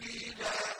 سبيلا.